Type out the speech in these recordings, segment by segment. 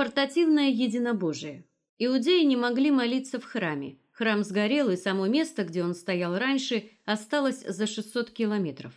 Портативное единобожие. Иудеи не могли молиться в храме. Храм сгорел, и само место, где он стоял раньше, осталось за 600 километров.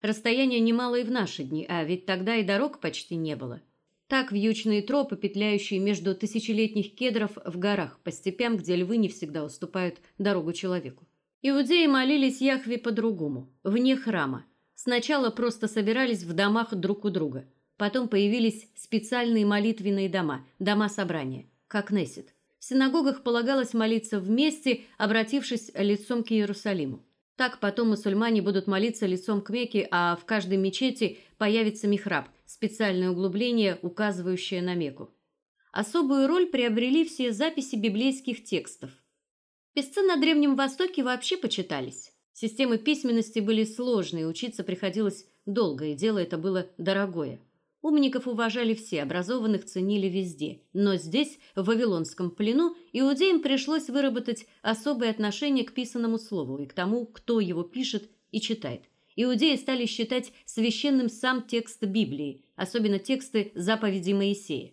Расстояние немало и в наши дни, а ведь тогда и дорог почти не было. Так вьючные тропы, петляющие между тысячелетних кедров в горах, по степям, где львы не всегда уступают дорогу человеку. Иудеи молились Яхве по-другому, вне храма. Сначала просто собирались в домах друг у друга. Потом появились специальные молитвенные дома, дома собрания, как Несет. В синагогах полагалось молиться вместе, обратившись лицом к Иерусалиму. Так потом мусульмане будут молиться лицом к Мекке, а в каждой мечети появится михраб, специальное углубление, указывающее на Мекку. Особую роль приобрели все записи библейских текстов. Писцы на Древнем Востоке вообще почитались. Системы письменности были сложные, учиться приходилось долго, и дело это было дорогое. Умников уважали все, образованных ценили везде, но здесь, в Вавилонском плену, иудеям пришлось выработать особое отношение к писанному слову и к тому, кто его пишет и читает. Иудеи стали считать священным сам текст Библии, особенно тексты заповедей Моисея.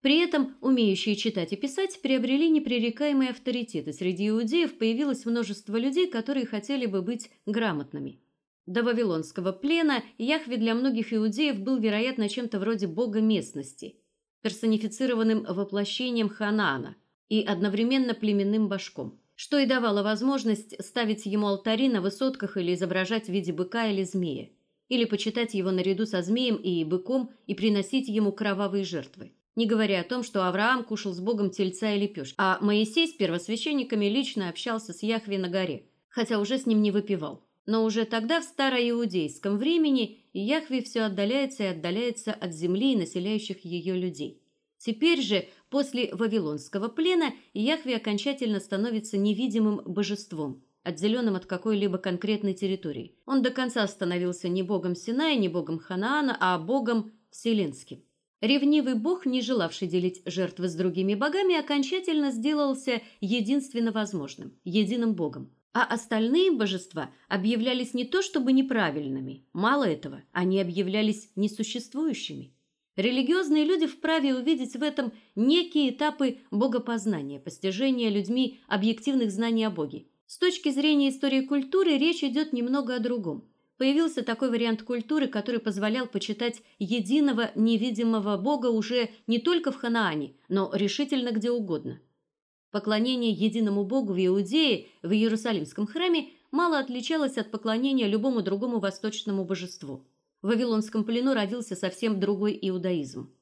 При этом умеющие читать и писать приобрели непререкаемый авторитет, и среди иудеев появилось множество людей, которые хотели бы быть грамотными. До вавилонского плена Яхве для многих иудеев был, вероятно, чем-то вроде бога местности, персонифицированным воплощением Ханаана и одновременно племенным башком, что и давало возможность ставить ему алтари на высотках или изображать в виде быка или змея, или почитать его наряду со змеем и быком и приносить ему кровавые жертвы. Не говоря о том, что Авраам кушал с Богом тельца и лепешки, а Моисей с первосвященниками лично общался с Яхве на горе, хотя уже с ним не выпивал. Но уже тогда в староиудейском времени Яхве все отдаляется и отдаляется от земли и населяющих ее людей. Теперь же, после вавилонского плена, Яхве окончательно становится невидимым божеством, отделенным от какой-либо конкретной территории. Он до конца становился не богом Синая, не богом Ханаана, а богом вселенским. Ревнивый бог, не желавший делить жертвы с другими богами, окончательно сделался единственно возможным, единым богом а остальные божества объявлялись не то чтобы неправильными, мало этого, они объявлялись несуществующими. Религиозные люди вправе увидеть в этом некие этапы богопознания, постижения людьми объективных знаний о Боге. С точки зрения истории культуры речь идет немного о другом. Появился такой вариант культуры, который позволял почитать единого невидимого Бога уже не только в Ханаане, но решительно где угодно. Поклонение единому Богу в Иудее, в Иерусалимском храме, мало отличалось от поклонения любому другому восточному божеству. В Вавилонском плену родился совсем другой иудаизм.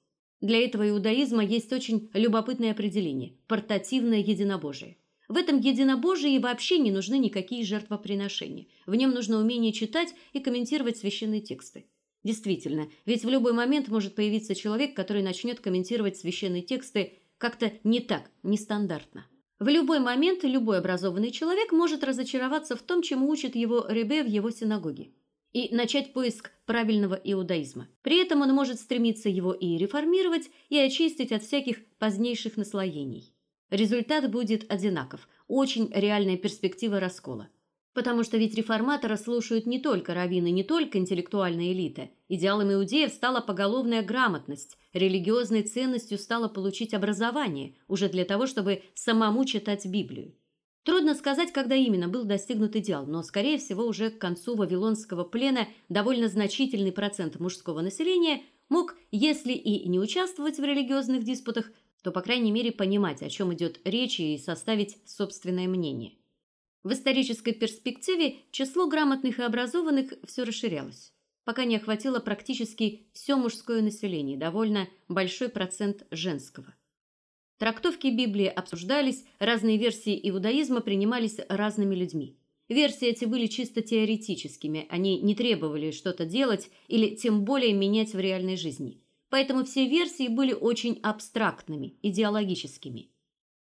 Для этого иудаизма есть очень любопытное определение портативное единобожие. В этом единобожии вообще не нужны никакие жертвоприношения. В нем нужно умение читать и комментировать священные тексты. Действительно, ведь в любой момент может появиться человек, который начнет комментировать священные тексты как-то не так, нестандартно. В любой момент любой образованный человек может разочароваться в том, чему учит его ребе в его синагоге, и начать поиск правильного иудаизма. При этом он может стремиться его и реформировать, и очистить от всяких позднейших наслоений. Результат будет одинаков. Очень реальная перспектива раскола. Потому что ведь реформатора слушают не только раввины, не только интеллектуальная элита. Идеалом иудеев стала поголовная грамотность, религиозной ценностью стало получить образование, уже для того, чтобы самому читать Библию. Трудно сказать, когда именно был достигнут идеал, но скорее всего уже к концу вавилонского плена довольно значительный процент мужского населения мог, если и не участвовать в религиозных диспутах, то по крайней мере понимать, о чем идет речь и составить собственное мнение. В исторической перспективе число грамотных и образованных все расширялось, пока не охватило практически все мужское население, довольно большой процент женского. Трактовки Библии обсуждались, разные версии иудаизма принимались разными людьми. Версии эти были чисто теоретическими, они не требовали что-то делать или тем более менять в реальной жизни. Поэтому все версии были очень абстрактными, идеологическими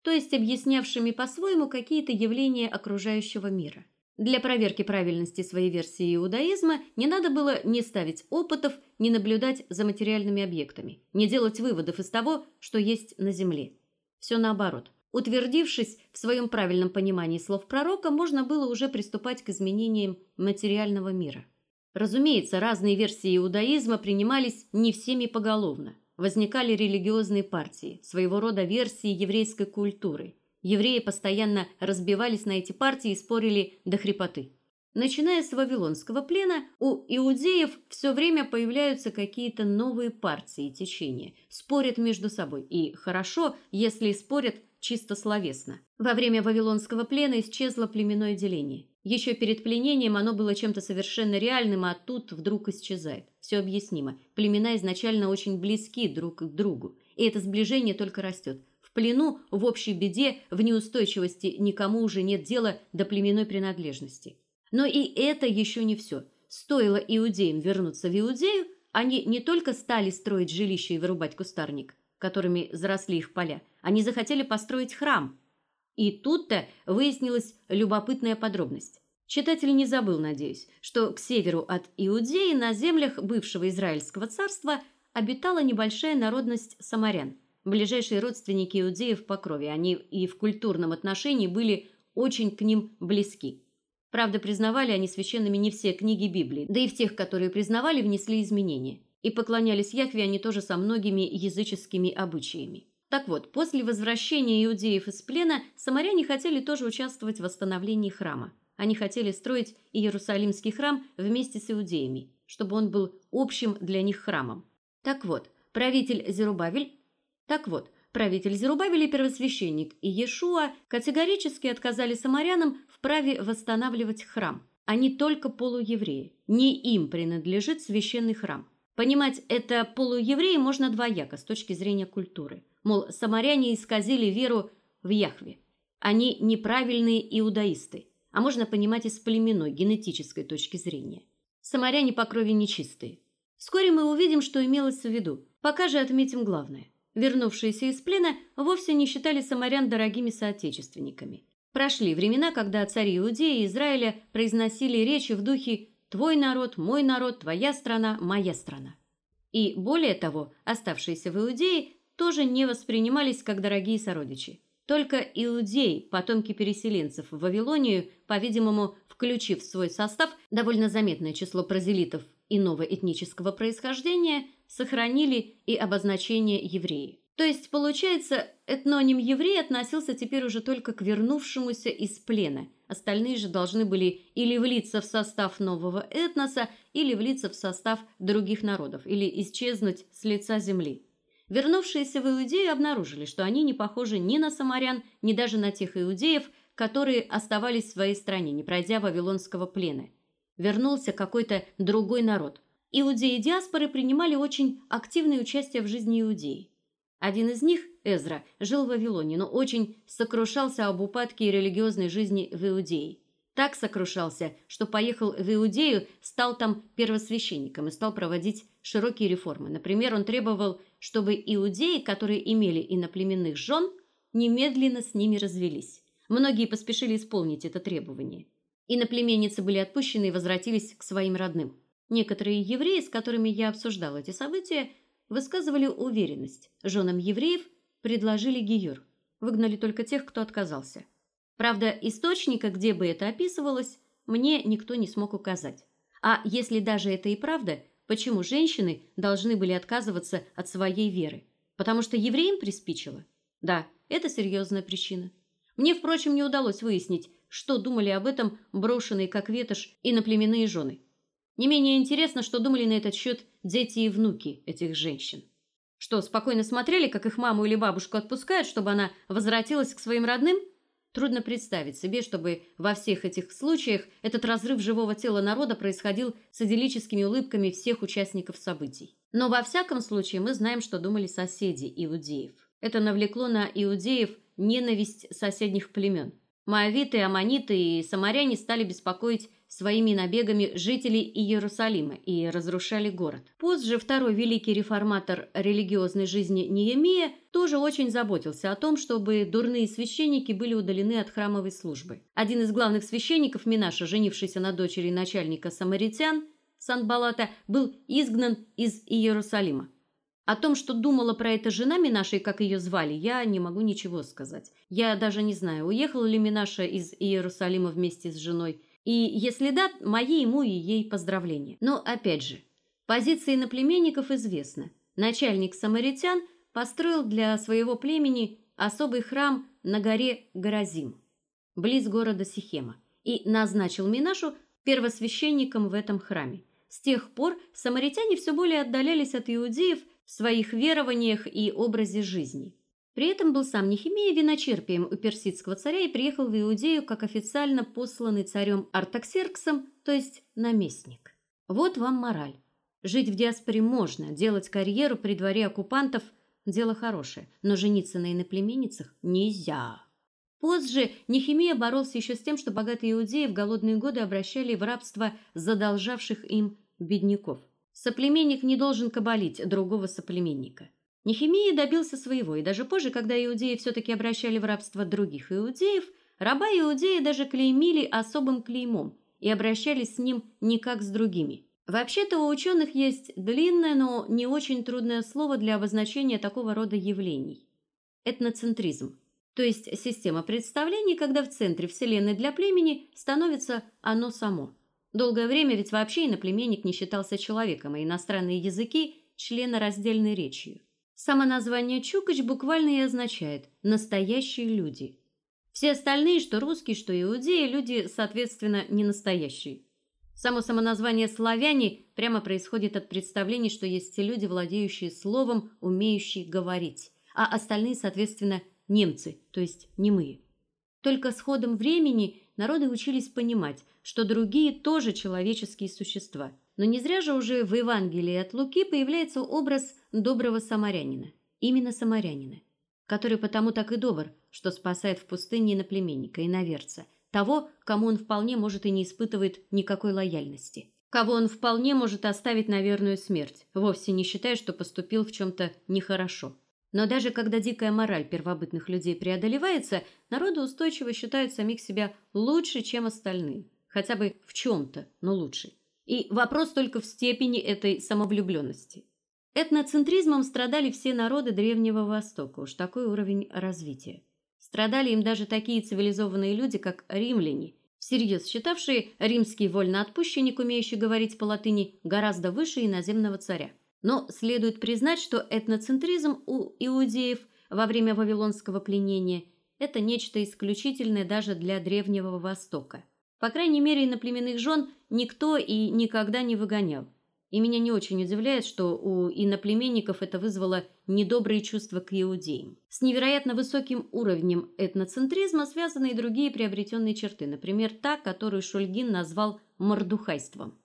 то есть объяснявшими по-своему какие-то явления окружающего мира. Для проверки правильности своей версии иудаизма не надо было ни ставить опытов, ни наблюдать за материальными объектами, не делать выводов из того, что есть на земле. Все наоборот. Утвердившись в своем правильном понимании слов пророка, можно было уже приступать к изменениям материального мира. Разумеется, разные версии иудаизма принимались не всеми поголовно. Возникали религиозные партии, своего рода версии еврейской культуры. Евреи постоянно разбивались на эти партии и спорили до хрипоты. Начиная с Вавилонского плена, у иудеев все время появляются какие-то новые партии и течения, спорят между собой. И хорошо, если спорят чисто словесно. Во время Вавилонского плена исчезло племенное деление. Еще перед пленением оно было чем-то совершенно реальным, а тут вдруг исчезает. Все объяснимо. Племена изначально очень близки друг к другу, и это сближение только растет. В плену, в общей беде, в неустойчивости никому уже нет дела до племенной принадлежности. Но и это еще не все. Стоило иудеям вернуться в Иудею, они не только стали строить жилища и вырубать кустарник, которыми заросли их поля, они захотели построить храм. И тут-то выяснилась любопытная подробность. Читатель не забыл, надеюсь, что к северу от Иудеи на землях бывшего Израильского царства обитала небольшая народность самарян, ближайшие родственники иудеев по крови. Они и в культурном отношении были очень к ним близки. Правда, признавали они священными не все книги Библии, да и в тех, которые признавали, внесли изменения. И поклонялись Яхве они тоже со многими языческими обычаями. Так вот, после возвращения иудеев из плена самаряне хотели тоже участвовать в восстановлении храма. Они хотели строить Иерусалимский храм вместе с иудеями, чтобы он был общим для них храмом. Так вот, правитель Зерубавель Так вот, правитель Зерубавель и первосвященник Иешуа категорически отказали самарянам вправе восстанавливать храм. Они только полуевреи. Не им принадлежит священный храм. Понимать это полуевреи можно двояко с точки зрения культуры. Мол, самаряне исказили веру в Яхве. Они неправильные иудаисты. А можно понимать и с племенной генетической точки зрения. Самаряне по крови нечистые. Вскоре мы увидим, что имелось в виду. Пока же отметим главное. Вернувшиеся из плена вовсе не считали самарян дорогими соотечественниками. Прошли времена, когда цари Иудеи и Израиля произносили речи в духе «Твой народ, мой народ, твоя страна, моя страна». И более того, оставшиеся в Иудее тоже не воспринимались как дорогие сородичи. Только иудеи, потомки переселенцев в Вавилонию, по-видимому, включив в свой состав довольно заметное число прозелитов иного этнического происхождения, сохранили и обозначение евреи. То есть, получается, этноним еврей относился теперь уже только к вернувшемуся из плена. Остальные же должны были или влиться в состав нового этноса, или влиться в состав других народов, или исчезнуть с лица земли. Вернувшиеся в Иудею обнаружили, что они не похожи ни на самарян, ни даже на тех иудеев, которые оставались в своей стране, не пройдя вавилонского плена. Вернулся какой-то другой народ. Иудеи диаспоры принимали очень активное участие в жизни Иудеи. Один из них, Эзра, жил в Вавилоне, но очень сокрушался об упадке религиозной жизни в Иудее. Так сокрушался, что поехал в Иудею, стал там первосвященником и стал проводить широкие реформы. Например, он требовал, чтобы иудеи, которые имели иноплеменных жен, немедленно с ними развелись. Многие поспешили исполнить это требование. Иноплеменницы были отпущены и возвратились к своим родным. Некоторые евреи, с которыми я обсуждал эти события, высказывали уверенность. Женам евреев предложили гиюр. Выгнали только тех, кто отказался. Правда, источника, где бы это описывалось, мне никто не смог указать. А если даже это и правда, почему женщины должны были отказываться от своей веры? Потому что евреям приспичило? Да, это серьезная причина. Мне, впрочем, не удалось выяснить, что думали об этом брошенные как ветошь иноплеменные жены. Не менее интересно, что думали на этот счет дети и внуки этих женщин. Что, спокойно смотрели, как их маму или бабушку отпускают, чтобы она возвратилась к своим родным? Трудно представить себе, чтобы во всех этих случаях этот разрыв живого тела народа происходил с идиллическими улыбками всех участников событий. Но во всяком случае мы знаем, что думали соседи иудеев. Это навлекло на иудеев ненависть соседних племен. Моавиты, аммониты и самаряне стали беспокоить своими набегами жителей Иерусалима и разрушали город. Позже второй великий реформатор религиозной жизни Неемия тоже очень заботился о том, чтобы дурные священники были удалены от храмовой службы. Один из главных священников Минаша, женившийся на дочери начальника самаритян Санбалата, был изгнан из Иерусалима. О том, что думала про это жена Минаши как ее звали, я не могу ничего сказать. Я даже не знаю, уехала ли Минаша из Иерусалима вместе с женой и если да, мои ему и ей поздравления. Но опять же, позиция иноплеменников известна. начальник самаритян, построил для своего племени особый храм на горе Гаразим, близ города Сихема, и назначил Минашу первосвященником в этом храме. С тех пор самаритяне все более отдалялись от иудеев в своих верованиях и образе жизни. При этом был сам Нехемия виночерпием у персидского царя и приехал в Иудею как официально посланный царем Артаксерксом, то есть наместник. Вот вам мораль. Жить в диаспоре можно, делать карьеру при дворе оккупантов дело хорошее, но жениться на иноплеменницах нельзя. Позже Нехемия боролся еще с тем, что богатые иудеи в голодные годы обращали в рабство задолжавших им бедняков. Соплеменник не должен кабалить другого соплеменника. Нехемия добился своего, и даже позже, когда иудеи все таки обращали в рабство других иудеев, раба иудеи даже клеймили особым клеймом и обращались с ним не как с другими. Вообще-то у ученых есть длинное, но не очень трудное слово для обозначения такого рода явлений этноцентризм. То есть система представлений, когда в центре вселенной для племени становится оно само. Долгое время ведь вообще иноплеменник не считался человеком, а иностранные языки членораздельной речью. Само название Чукач буквально и означает настоящие люди. Все остальные, что русские, что иудеи, люди, соответственно, не настоящие. Само самоназвание славяне прямо происходит от представления, что есть те люди, владеющие словом, умеющие говорить, а остальные, соответственно, немцы, то есть немые. Только с ходом времени народы учились понимать, что другие тоже человеческие существа. Но не зря же уже в Евангелии от Луки появляется образ доброго самарянина, именно самарянина, который потому так и добр, что спасает в пустыне иноплеменника и наверца, того, кому он вполне может и не испытывает никакой лояльности, кого он вполне может оставить на верную смерть, вовсе не считая, что поступил в чем то нехорошо. Но даже когда дикая мораль первобытных людей преодолевается, народы устойчиво считают самих себя лучше, чем остальные, хотя бы в чем то но лучше. И вопрос только в степени этой самовлюбленности. Этноцентризмом страдали все народы Древнего Востока, уж такой уровень развития. Страдали им даже такие цивилизованные люди, как римляне, всерьез считавшие римский вольноотпущенник, умеющий говорить по-латыни, гораздо выше иноземного царя. Но следует признать, что этноцентризм у иудеев во время вавилонского пленения это нечто исключительное даже для Древнего Востока. По крайней мере, иноплеменных жен никто и никогда не выгонял. И меня не очень удивляет, что у иноплеменников это вызвало недобрые чувства к иудеям. С невероятно высоким уровнем этноцентризма связаны и другие приобретенные черты, например, та, которую Шульгин назвал мордухайством.